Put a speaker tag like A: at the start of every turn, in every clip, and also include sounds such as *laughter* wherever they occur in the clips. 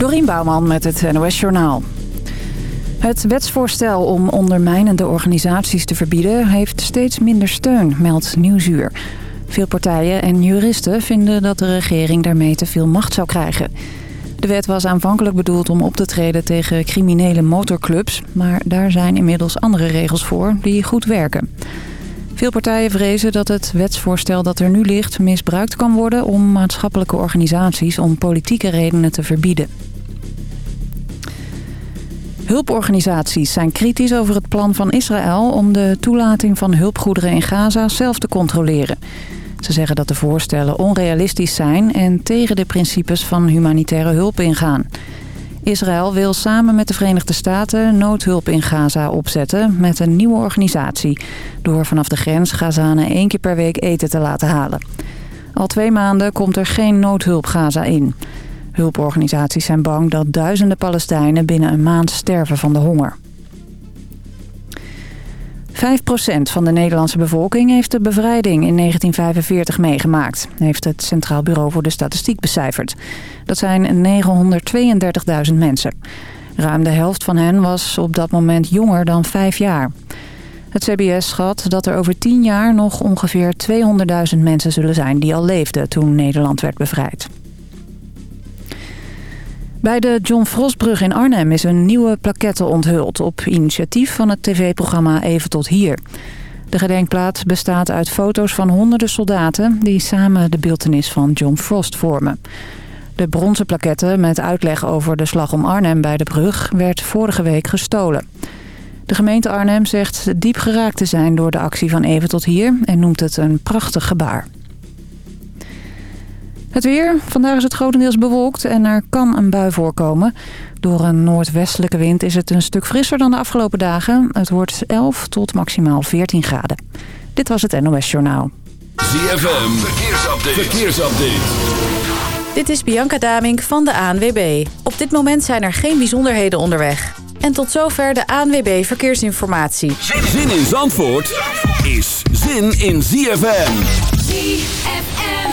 A: Dorien Bouwman met het NOS Journaal. Het wetsvoorstel om ondermijnende organisaties te verbieden... heeft steeds minder steun, meldt Nieuwsuur. Veel partijen en juristen vinden dat de regering daarmee te veel macht zou krijgen. De wet was aanvankelijk bedoeld om op te treden tegen criminele motorclubs... maar daar zijn inmiddels andere regels voor die goed werken. Veel partijen vrezen dat het wetsvoorstel dat er nu ligt misbruikt kan worden... om maatschappelijke organisaties om politieke redenen te verbieden. Hulporganisaties zijn kritisch over het plan van Israël... om de toelating van hulpgoederen in Gaza zelf te controleren. Ze zeggen dat de voorstellen onrealistisch zijn... en tegen de principes van humanitaire hulp ingaan. Israël wil samen met de Verenigde Staten noodhulp in Gaza opzetten... met een nieuwe organisatie... door vanaf de grens Gazanen één keer per week eten te laten halen. Al twee maanden komt er geen noodhulp Gaza in... Hulporganisaties zijn bang dat duizenden Palestijnen binnen een maand sterven van de honger. 5% van de Nederlandse bevolking heeft de bevrijding in 1945 meegemaakt, heeft het Centraal Bureau voor de Statistiek becijferd. Dat zijn 932.000 mensen. Ruim de helft van hen was op dat moment jonger dan 5 jaar. Het CBS schat dat er over 10 jaar nog ongeveer 200.000 mensen zullen zijn die al leefden toen Nederland werd bevrijd. Bij de John Frostbrug in Arnhem is een nieuwe plaquette onthuld... op initiatief van het tv-programma Even tot Hier. De gedenkplaat bestaat uit foto's van honderden soldaten... die samen de beeltenis van John Frost vormen. De bronzen plaquette met uitleg over de slag om Arnhem bij de brug... werd vorige week gestolen. De gemeente Arnhem zegt diep geraakt te zijn door de actie van Even tot Hier... en noemt het een prachtig gebaar. Het weer. Vandaag is het grotendeels bewolkt en er kan een bui voorkomen. Door een noordwestelijke wind is het een stuk frisser dan de afgelopen dagen. Het wordt 11 tot maximaal 14 graden. Dit was het NOS Journaal.
B: ZFM. Verkeersupdate. Verkeersupdate.
C: Dit is Bianca Damink van de ANWB. Op dit moment zijn er geen bijzonderheden onderweg. En tot zover de ANWB Verkeersinformatie.
B: Zin in Zandvoort is zin in ZFM.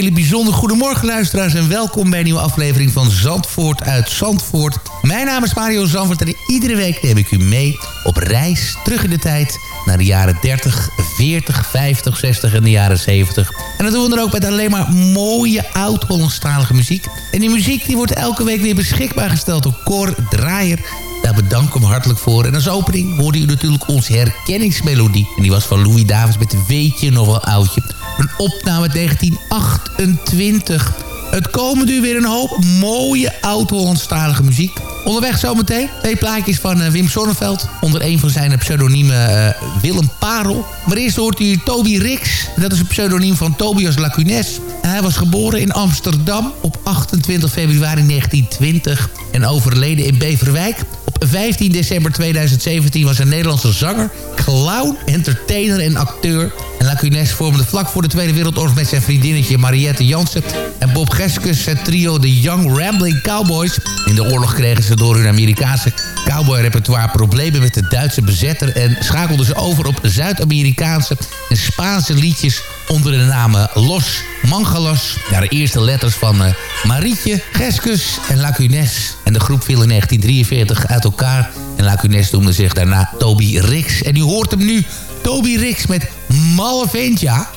D: hele bijzonder goedemorgen luisteraars en welkom bij een nieuwe aflevering van Zandvoort uit Zandvoort. Mijn naam is Mario Zandvoort en iedere week neem ik u mee op reis terug in de tijd naar de jaren 30, 40, 50, 60 en de jaren 70. En dat doen we dan ook met alleen maar mooie oud-Hollandstalige muziek. En die muziek die wordt elke week weer beschikbaar gesteld door Cor Draaier. Daar bedank ik hem hartelijk voor. En als opening hoorde u natuurlijk onze herkenningsmelodie. En die was van Louis Davids met Weet je nog wel oudje. Een opname uit 1928. Het komen nu weer een hoop mooie oud-Hollandstalige muziek. Onderweg zometeen twee plaatjes van eh, Wim Sonneveld. Onder een van zijn pseudoniemen eh, Willem Parel. Maar eerst hoort u Toby Rix. Dat is een pseudoniem van Tobias Lacunes. Hij was geboren in Amsterdam op 28 februari 1920. En overleden in Beverwijk. Op 15 december 2017 was een Nederlandse zanger, clown, entertainer en acteur. En Lacunes vormde vlak voor de Tweede Wereldoorlog met zijn vriendinnetje Mariette Jansen en Bob Geskus het trio The Young Rambling Cowboys. In de oorlog kregen ze door hun Amerikaanse cowboy-repertoire problemen met de Duitse bezetter... en schakelden ze over op Zuid-Amerikaanse en Spaanse liedjes onder de namen Los Mangalos. Ja, de eerste letters van uh, Marietje, Geskus en Lacunes. En de groep viel in 1943 uit elkaar. En Lacunes noemde zich daarna Toby Rix. En u hoort hem nu, Toby Rix met Malle Ventja.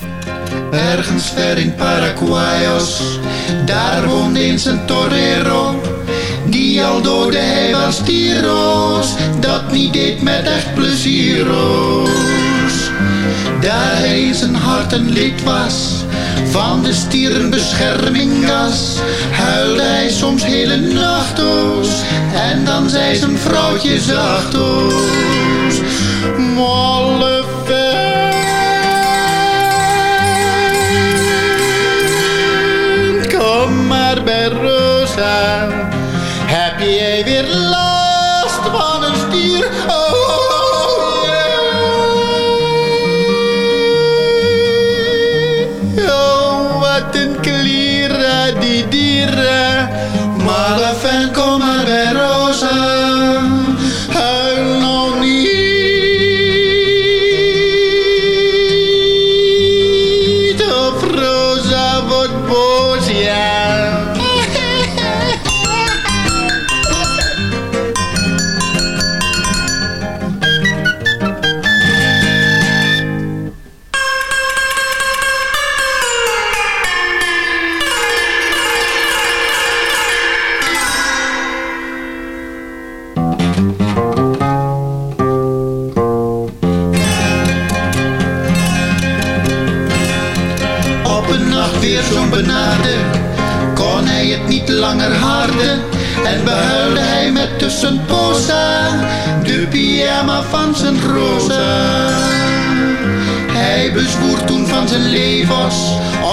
E: Ergens ver in Paraguayos, daar woonde eens een torero. Die al doodde hij was tiro's, dat niet deed met echt pleziero's. Daar hij zijn hart een lid was, van de stieren beschermingas, huilde hij soms hele nachttoos. En dan zei zijn vrouwtje zachttoos, Malle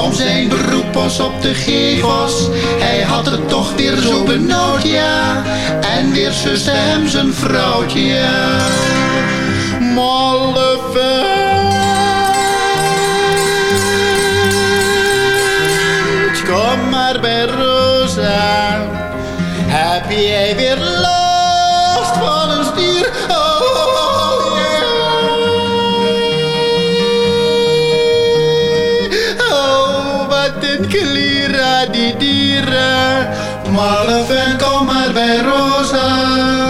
E: om zijn beroep was op de gevels. Hij had het toch weer zo benauwd, ja. En weer zuste hem zijn vrouwtje, ja. Kom maar bij Rosa. Heb jij weer klira die dieren. Malle vent, kom maar bij Rosa.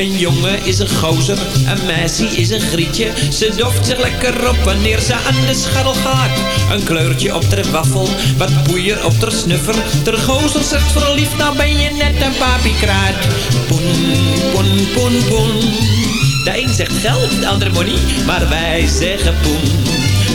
F: Een jongen is een gozer, een meisje is een grietje. Ze doft zich lekker op wanneer ze aan de scharrel gaat. Een kleurtje op ter waffel, wat poeier op ter snuffer. Ter gozer zegt verliefd, nou ben je net een papiekraat. Poen, poen, poen, poen. De een zegt geld, de ander money, maar wij zeggen poen.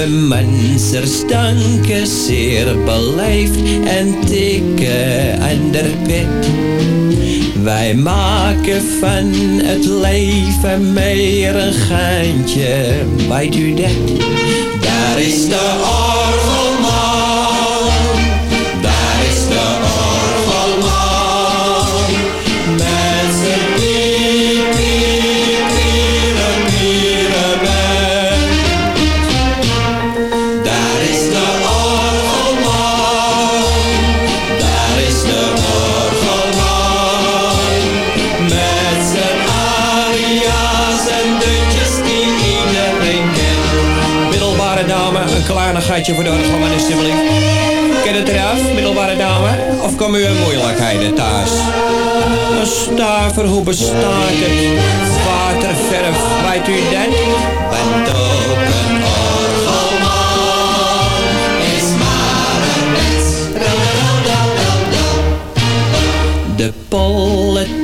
F: Mijn mensers danken zeer beleefd en tikken aan de pet. Wij maken van het leven meer een geintje, weet u? Daar is de kleinigheidje voor de orgelman alsjeblieft. Ken het eraf, middelbare dame? Of komen u in moeilijkheden thuis? Een stuiver, hoe bestaat het? Waterverf, weet u dat? Bent ook een orgelman, is maar een mens. De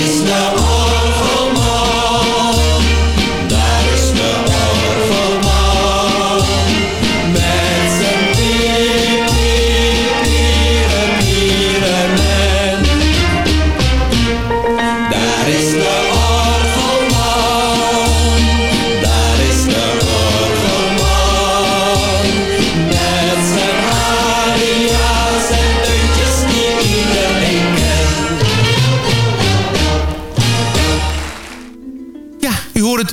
D: It's no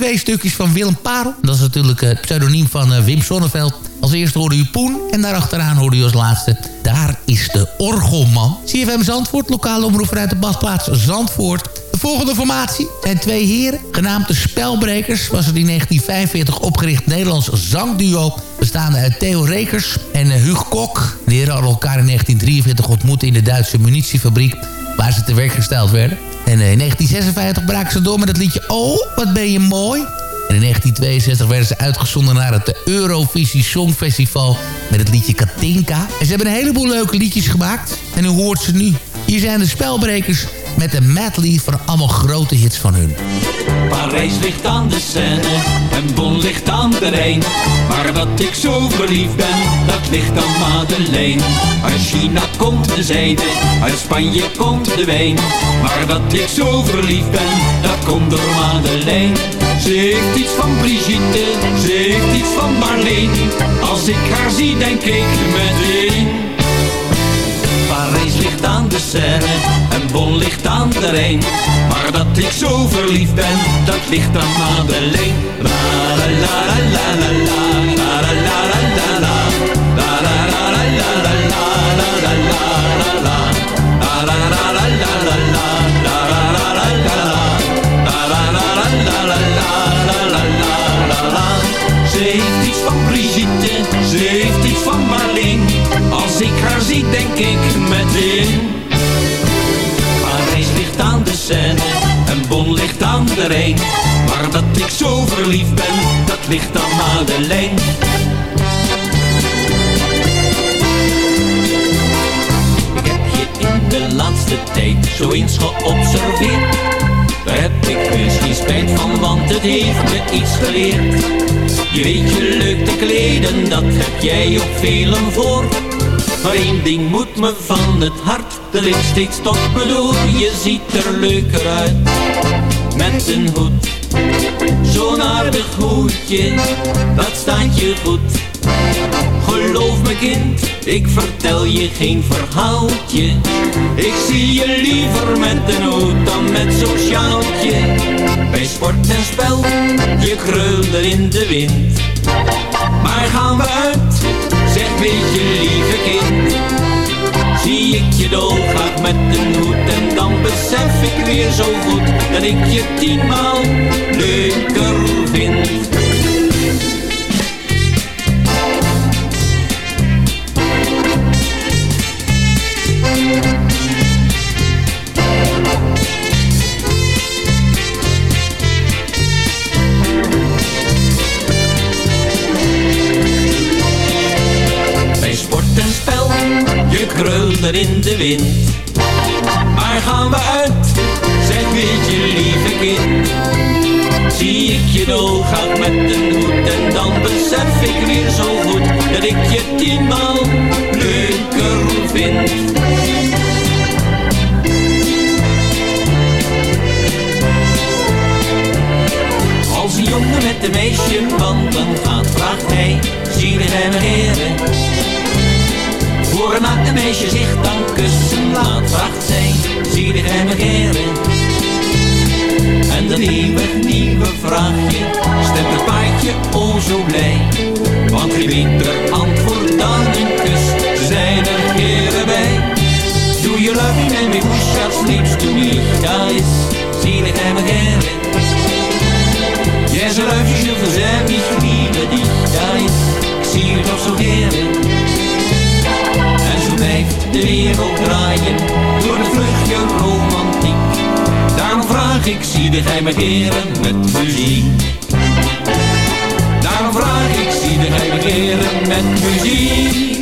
D: twee stukjes van Willem Parel. Dat is natuurlijk het pseudoniem van eh, Wim Sonneveld. Als eerste hoorde u Poen en daarachteraan hoorde u als laatste... Daar is de Orgelman. CFM Zandvoort, lokale omroeper uit de badplaats Zandvoort. De volgende formatie zijn twee heren, genaamd de Spelbrekers... was het in 1945 opgericht Nederlands zangduo... bestaande uit Theo Rekers en eh, Huug Kok. De heren hadden elkaar in 1943 ontmoet in de Duitse munitiefabriek... waar ze te werk gesteld werden. En eh, in 1956 braken ze door met het liedje Oh, wat ben je mooi. En in 1962 werden ze uitgezonden naar het Eurovisie Songfestival met het liedje Katinka. En ze hebben een heleboel leuke liedjes gemaakt. En u hoort ze nu. Hier zijn de spelbrekers met een medley van allemaal grote hits van hun.
G: Parijs ligt aan de Seine en Bonn ligt aan de Rijn. Maar dat ik zo verliefd ben, dat ligt aan Madeleine. Uit China komt de zijde, uit Spanje komt de wijn. Maar dat ik zo verliefd ben, dat komt door Madeleine. Ze heeft iets van Brigitte, ze heeft iets van Marleen. Als ik haar zie, denk ik meteen. Parijs ligt aan de Seine On ligt aan de Rijn. Maar dat ik zo verliefd ben, dat ligt aan Madeleine. La la la la la la, la la la la la la, la la la la la la, la la la la la, la la la la la, la la la la la, la la la la la, la la heeft iets van Brigitte, ze heeft iets van la Als ik haar zie, denk ik meteen. Maar dat ik zo verliefd ben, dat ligt aan Madeleine. Ik heb je in de laatste tijd zo eens geobserveerd. Daar heb ik misschien spijt van, want het heeft me iets geleerd. Je weet je leuk te kleden, dat heb jij op velen voor. Maar één ding moet me van het hart, de lipstick stopt me door. Je ziet er leuker uit, met een hoed. Zo'n aardig hoedje, dat staat je goed. Geloof me kind, ik vertel je geen verhaaltje. Ik zie je liever met een hoed dan met zo'n sjaaltje. Bij sport en spel, je krulde in de wind. Maar gaan we uit, soms zie ik je dolgraag met de hoed En dan besef ik weer zo goed dat ik je tienmaal leuker vind. de. Maar gaan we uit, zeg weetje lieve kind. Zie ik je doorgaan met de hoed en dan besef ik weer zo goed dat ik je tienmaal leuker vind. Als een jongen met een meisje wandelen gaat, vraagt hij, zie en heren, maakt een meisje zich dan kussen laat, vracht zijn, zie de hem keren. En dat nieuwe, nieuwe vraagje, stemt het paardje oh zo blij. Want geen biedt antwoord dan een kus, ze zijn er keren bij. Doe je love me, baby, who shall sleeps to me, daar is, zie de hem keren. Yes, I love you, ze verzet mich liebe dich, zie je toch zo keren blijft de wereld draaien door een vluchtje romantiek. Daarom vraag ik, zie de geheime me keren met muziek. Daarom vraag ik, zie de geheime
H: me
I: keren met muziek.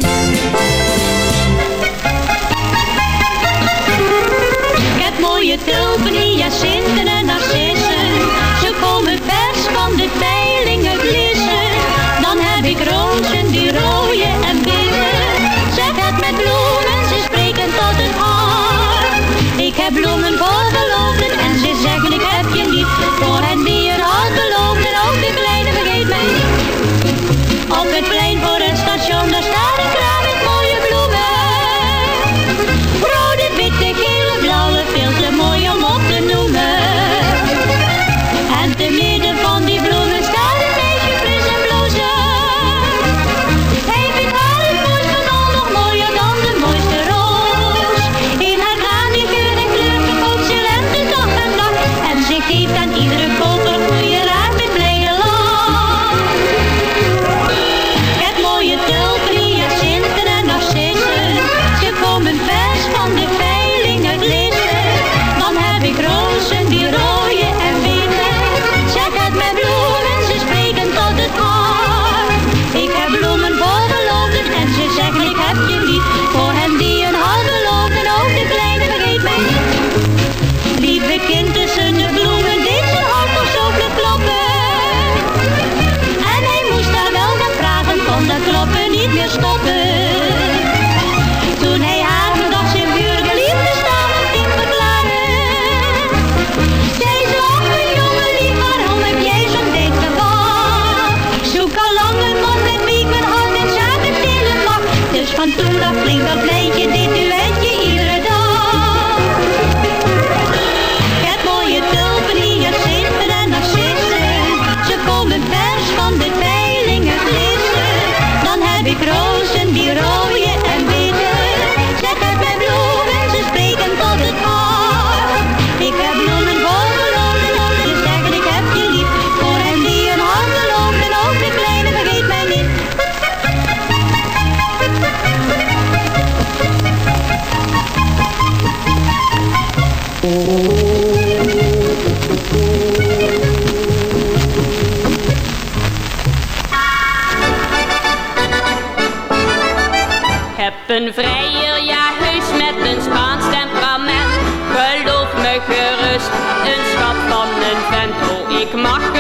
I: make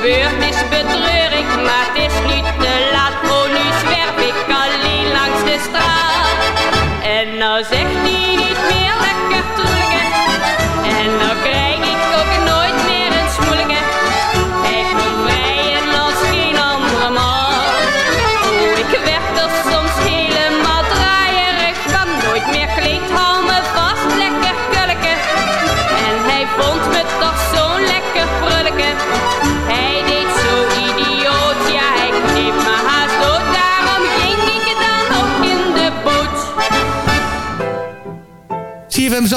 I: gebeurd is betreur ik, maar het is nu te laat. Oh, nu zwerf ik alleen langs de straat. En nou zegt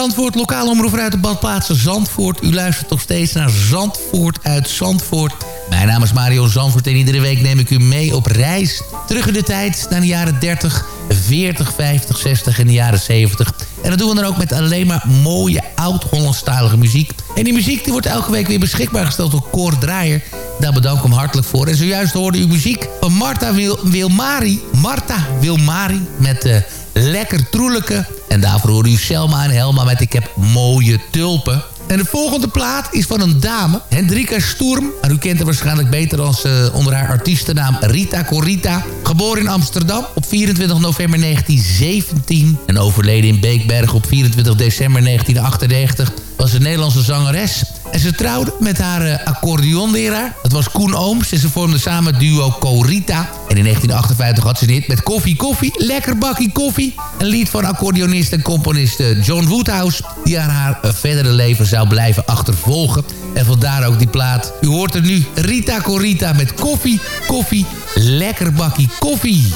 D: Zandvoort, lokale omroep uit de badplaatsen Zandvoort. U luistert nog steeds naar Zandvoort uit Zandvoort. Mijn naam is Mario Zandvoort en iedere week neem ik u mee op reis. Terug in de tijd naar de jaren 30, 40, 50, 60 en de jaren 70. En dat doen we dan ook met alleen maar mooie oud-Hollandstalige muziek. En die muziek die wordt elke week weer beschikbaar gesteld door Cor Draaier. Daar bedank ik hem hartelijk voor. En zojuist hoorde u muziek van Marta Wil Wilmari. Marta Wilmari met... eh Lekker Troelijke. En daarvoor hoorde u Selma en Helma met Ik heb mooie tulpen. En de volgende plaat is van een dame, Hendrika Sturm. U kent haar waarschijnlijk beter als eh, onder haar artiestennaam Rita Corita. Geboren in Amsterdam op 24 november 1917. En overleden in Beekberg op 24 december 1998 was een Nederlandse zangeres. En ze trouwde met haar uh, accordeonleraar. Dat was Koen Ooms. En ze vormden samen het duo Corita. En in 1958 had ze dit met Koffie Koffie. Lekker bakkie koffie. Een lied van accordeonist en componist eh, John Woodhouse. Die aan haar uh, verdere leven zou blijven achtervolgen. En vandaar ook die plaat. U hoort er nu Rita Corita met Koffie Koffie. Lekker bakkie. Koffie,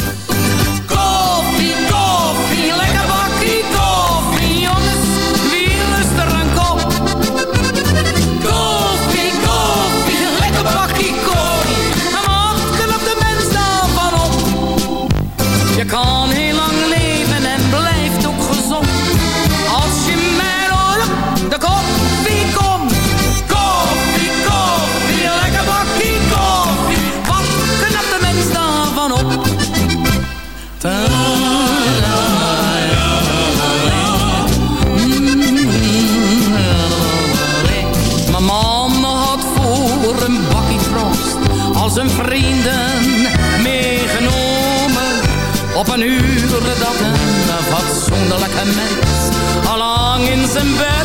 J: Een uur dat een fatsoenlijke mens al lang in zijn bed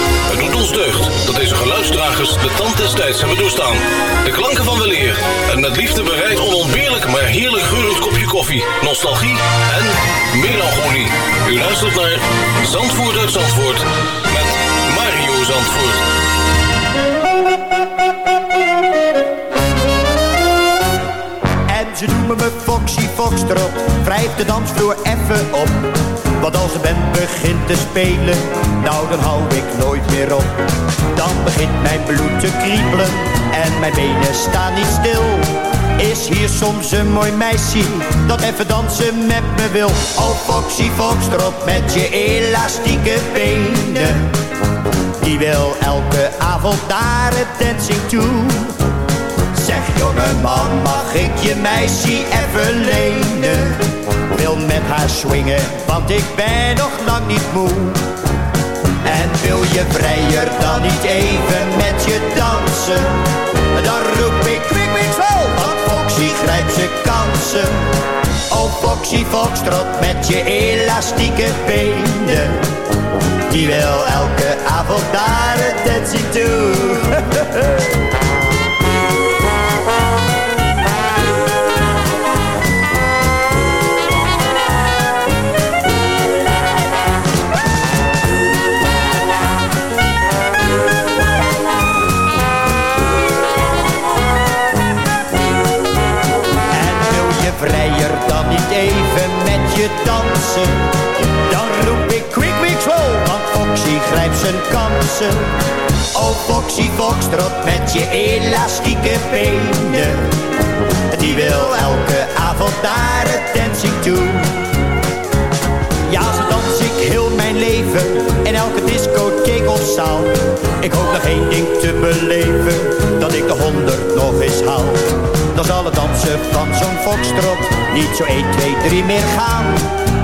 K: Dat deze geluidsdragers de tand des tijds hebben doorstaan. De klanken van weleer en met liefde bereid onontbeerlijk maar heerlijk geurend kopje koffie, nostalgie en melancholie. U luistert naar Zandvoort uit Zandvoort met Mario Zandvoort.
L: En ze noemen me Foxy Foxtrot, wrijf de dansvloer even op. Want als de band begint te spelen, nou dan hou ik nooit meer op. Dan begint mijn bloed te kriebelen en mijn benen staan niet stil. Is hier soms een mooi meisje dat even dansen met me wil? Oh Foxy Foxtrot met je elastieke benen. Die wil elke avond naar het dancing toe. Zeg jongeman, mag ik je meisje even lenen? Wil met haar swingen, want ik ben nog lang niet moe. En wil je vrijer dan niet even met je dansen? Dan roep ik kwik, kwik, zo, want Foxy grijpt zijn kansen. Oh Foxy Foxtrot met je elastieke benen. Die wil elke avond naar het dancing toe. *laughs* kansen. Oh Foxy Foxtrot met je elastieke benen. Die wil elke avond naar het dancing toe. Ja, zo dans ik heel mijn leven in elke discotheek of zaal. Ik hoop nog één ding te beleven, dat ik de honderd nog eens haal. Dan zal het dansen van zo'n foxtrot niet zo 1, 2, 3 meer gaan.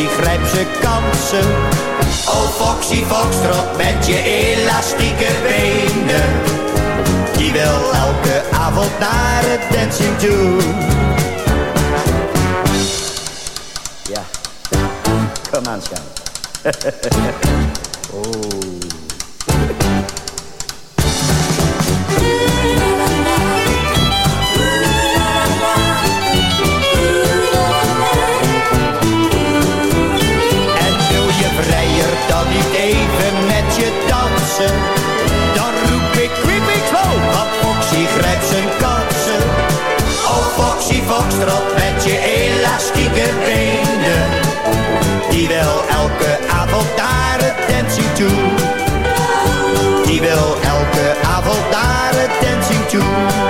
L: Foxy grijpt zijn kansen. Oh Foxy Foxtrot met je elastieke benen. Die wil elke avond naar het dancing toe. Ja, kom aan, schat. *laughs* oh. Foxtrot met je elastieke benen. Die wil elke avond naar het dancing toe. Die wil elke avond naar het dancing toe.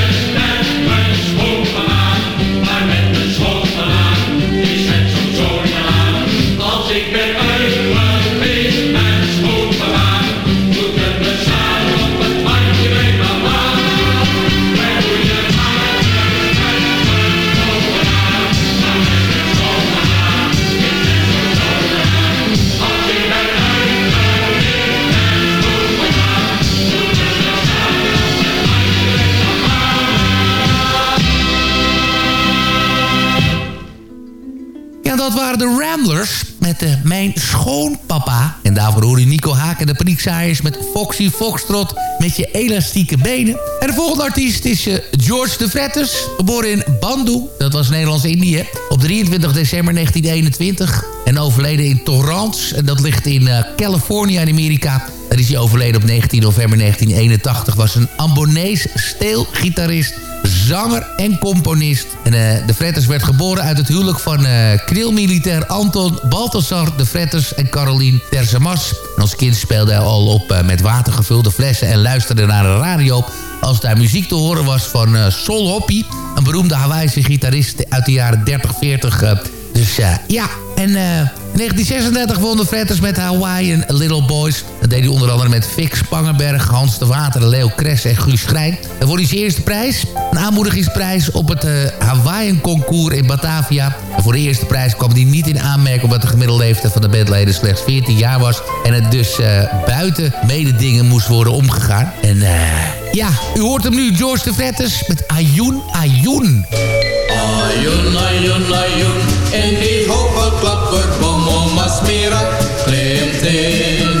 D: Foxy Foxtrot met je elastieke benen. En de volgende artiest is uh, George de Vretters, geboren in Bandu, dat was Nederlands-Indië, op 23 december 1921. En overleden in Torrance, en dat ligt in uh, Californië in Amerika. Daar is hij overleden op 19 november 1981. Was een Ambonees steelgitarist zanger en componist. En uh, de Fretters werd geboren uit het huwelijk van uh, krilmilitair Anton Balthasar de Fretters en Caroline Terzamas. Als kind speelde hij al op uh, met watergevulde flessen en luisterde naar de radio als daar muziek te horen was van Sol Hoppy, een beroemde Hawaïse gitarist uit de jaren 30, 40. dus ja, en in 1936 won de Fretters met Hawaiian Little Boys. Dat deed hij onder andere met Fix Spangenberg, Hans de Water, Leo Kress en Guus Schrijn. En voor die eerste prijs, een aanmoedigingsprijs op het uh, Hawaiian Concours in Batavia. En voor de eerste prijs kwam hij niet in aanmerking... omdat de gemiddelde leeftijd van de bandleden slechts 14 jaar was... en het dus uh, buiten mededingen moest worden omgegaan. En uh, ja, u hoort hem nu, George de Fretters met ayun, ayun,
M: in die hoge klapperboom, oma Smira klimt in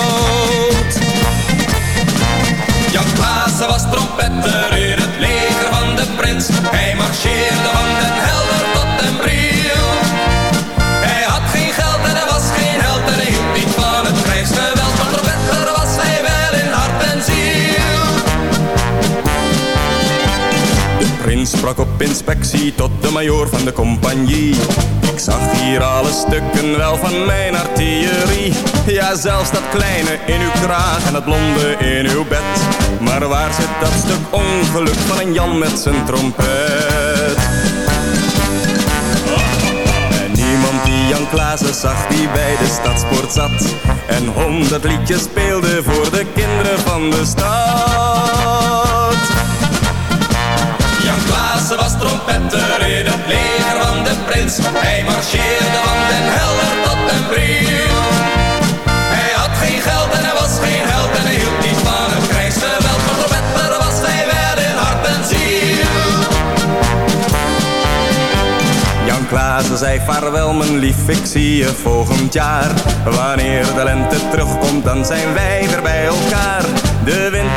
N: Klaassen was trompetter in het leger van de prins. Hij marcheerde van den helder
O: sprak op inspectie tot de majoor van de compagnie. Ik zag hier alle stukken wel van mijn artillerie. Ja, zelfs dat kleine in uw kraag en dat blonde in uw bed. Maar waar zit dat stuk ongeluk van een Jan met zijn trompet? En niemand die Jan Klaassen zag die bij de stadspoort zat. En honderd liedjes speelde voor de kinderen van de stad.
N: Het leger van de prins. Hij marcheerde van den helder tot den bril. Hij had geen geld en hij was geen held en hij hield niet van het krijgsgeweld. Maar was hij wel in hart en ziel.
O: Jan Klaassen zei vaarwel mijn lief, ik zie je volgend jaar. Wanneer de lente terugkomt, dan zijn wij weer bij elkaar.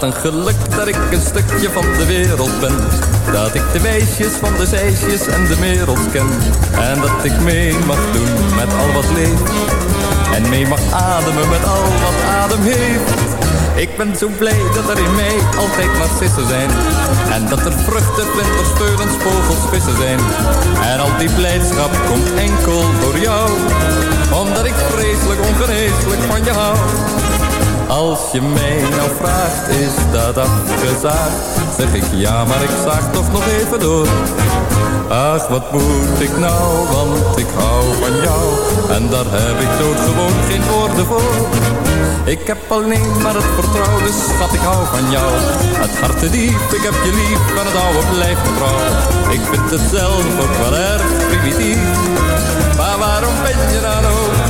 F: Wat een geluk dat ik een stukje van de wereld ben. Dat ik de weesjes van de zeisjes en de wereld ken. En dat ik mee mag doen met al wat leeft. En mee mag ademen met al wat adem heeft. Ik ben zo blij dat er in mij altijd narcissen zijn. En dat er vruchten, vlinders, veulens, vogels, vissen zijn. En al die blijdschap komt enkel door jou. Omdat ik vreselijk ongeneeslijk van je hou. Als je mij nou vraagt, is dat afgezaagd? Zeg ik ja, maar ik zaag toch nog even door. Ach, wat moet ik nou, want ik hou van jou. En daar heb ik doodgewoon geen woorden voor. Ik heb alleen maar het vertrouwen, dus schat, ik hou van jou. Het hart diep, ik heb je lief, en het oude blijft trouw. Ik vind het zelf ook wel erg primitief. Maar waarom ben je dan ook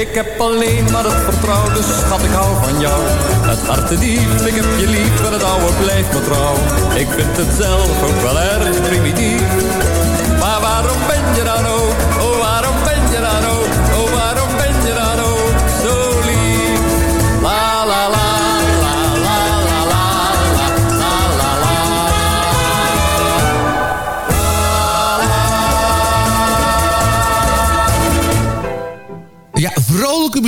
F: Ik heb alleen maar het vertrouwen, dus schat ik hou van jou. Het hart diep, ik heb je lief en het oude blijft me trouw. Ik vind het zelf ook wel erg primitief. Maar waarom ben je dan ook,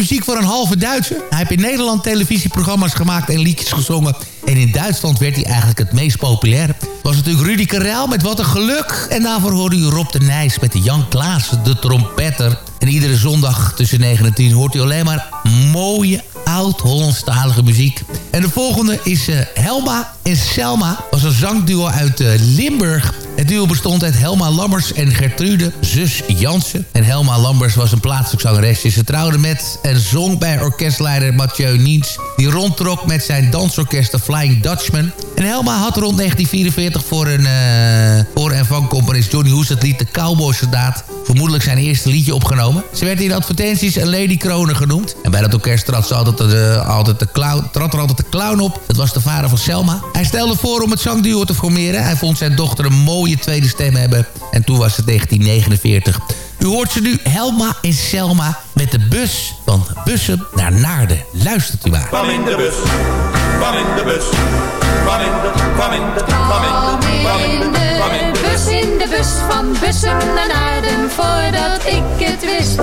D: muziek voor een halve Duitser. Hij heeft in Nederland televisieprogramma's gemaakt en liedjes gezongen. En in Duitsland werd hij eigenlijk het meest populair. Was natuurlijk Rudy Karel met Wat een Geluk. En daarvoor hoorde u Rob de Nijs met Jan Klaassen, de trompetter. En iedere zondag tussen 9 en 10 hoort u alleen maar mooie oud-Hollandstalige muziek. En de volgende is uh, Helma en Selma. was een zangduo uit uh, Limburg. Het duo bestond uit Helma Lammers en Gertrude, zus Jansen. En Helma Lammers was een plaatselijk zangeresje. Ze trouwde met en zong bij orkestleider Mathieu Niens... die rondtrok met zijn dansorkest The Flying Dutchman. En Helma had rond 1944 voor, een, voor en van componist Johnny Hoes het lied De Cowboy Soldaat... vermoedelijk zijn eerste liedje opgenomen. Ze werd in advertenties een Lady Kronen genoemd. En bij dat orkest trad, ze altijd de, altijd de clown, trad er altijd de clown op. Dat was de vader van Selma. Hij stelde voor om het zangduo te formeren. Hij vond zijn dochter een mooie tweede stem hebben. En toen was het 1949. U hoort ze nu Helma en Selma met de bus van Bussen naar Naarden. Luistert u maar.
P: Kwam in de bus, kwam in de bus, kwam in de, in de, in de, de in de
Q: bus van Bussen naar Naarden voordat ik het wist.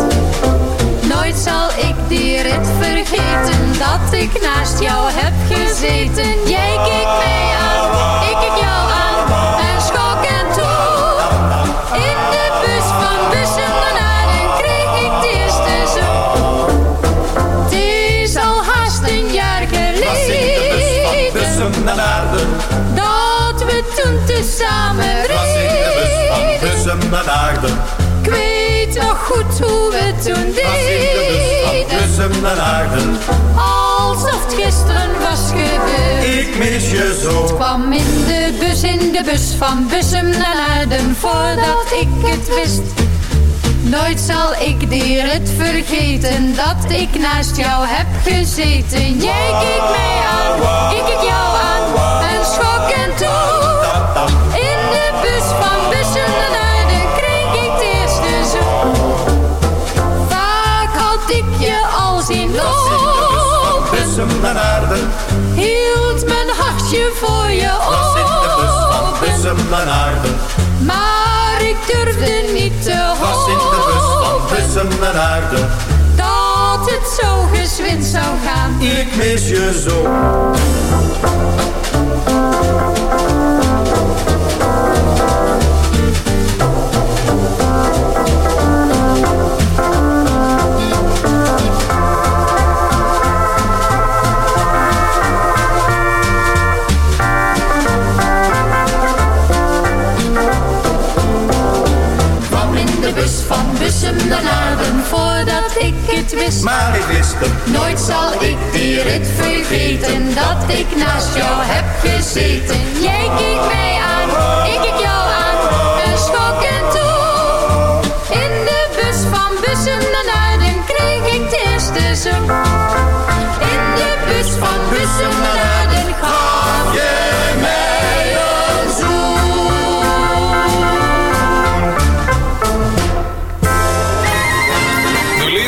Q: Nooit zal ik die rit vergeten dat ik naast jou heb gezeten. Jij keek mij aan, ik keek jou aan en schok en toe. In de bus van bussen Naarden kreeg ik de eerste zoen. Het is al haast een jaar geleden
P: naar Naarden.
Q: dat we toen tezamen.
P: Naar Naarden.
Q: Ik weet nog goed hoe we toen deden.
P: Bussen naar Naarden.
Q: Alsof het gisteren was gebeurd.
P: Ik mis je zo.
Q: Het kwam in de bus, in de bus van Bussum naar Naarden voordat ik het wist. Nooit zal ik die rit vergeten dat ik naast jou heb gezeten. Jij keek mij aan, ik keek jou aan Dat het zo gezwind zou gaan.
P: Ik mis je zo.
Q: Ik het wist.
P: Maar ik wist het.
Q: Nooit zal ik die rit vergeten dat ik naast jou heb gezeten. Jij keek mij aan, ik keek jou aan en schok en toe. In de bus van Bussum naar Naarden kreeg ik de eerste zoen. In de bus van Bussum naar Naarden gaf je mij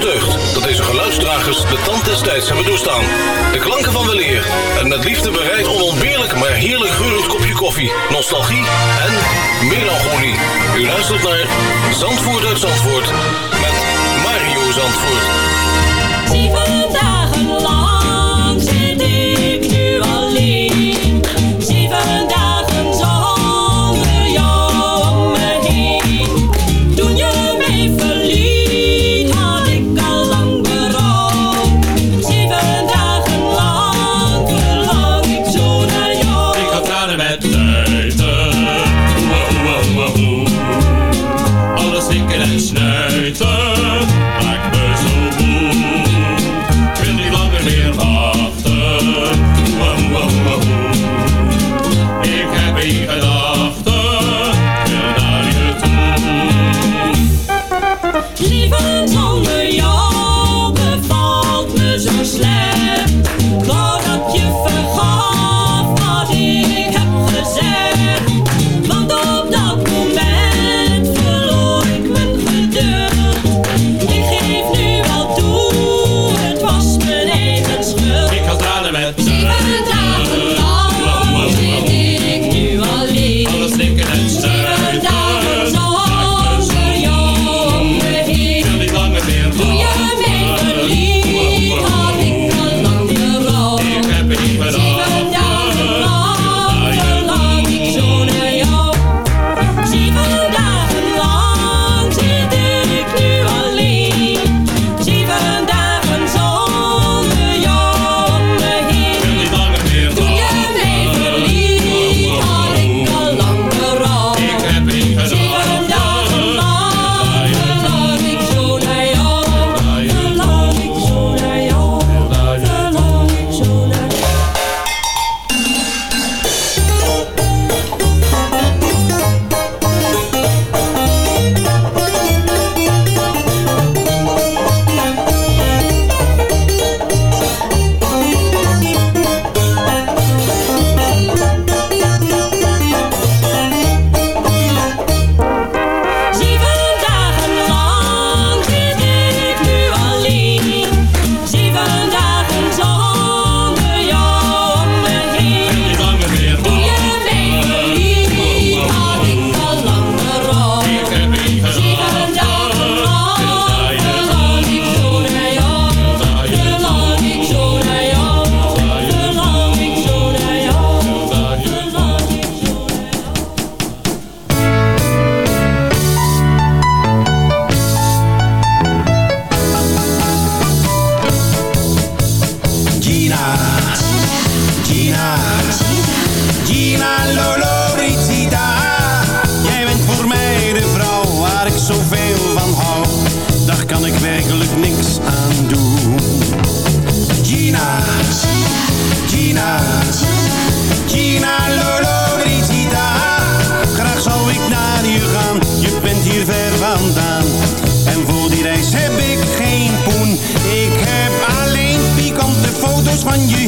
K: Deugd dat deze geluidsdragers de tand des tijds hebben doorstaan. De klanken van weleer en met liefde bereid onontbeerlijk maar heerlijk geurend kopje koffie, nostalgie en melancholie. U luistert naar Zandvoort uit Zandvoort met Mario Zandvoort.
R: Zeven dagen lang zit ik nu alleen.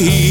R: be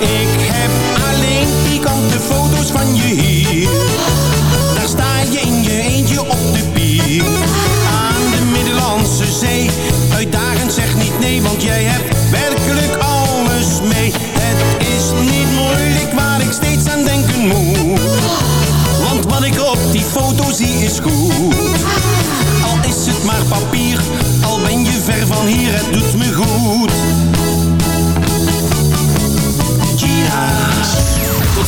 R: Ik
G: heb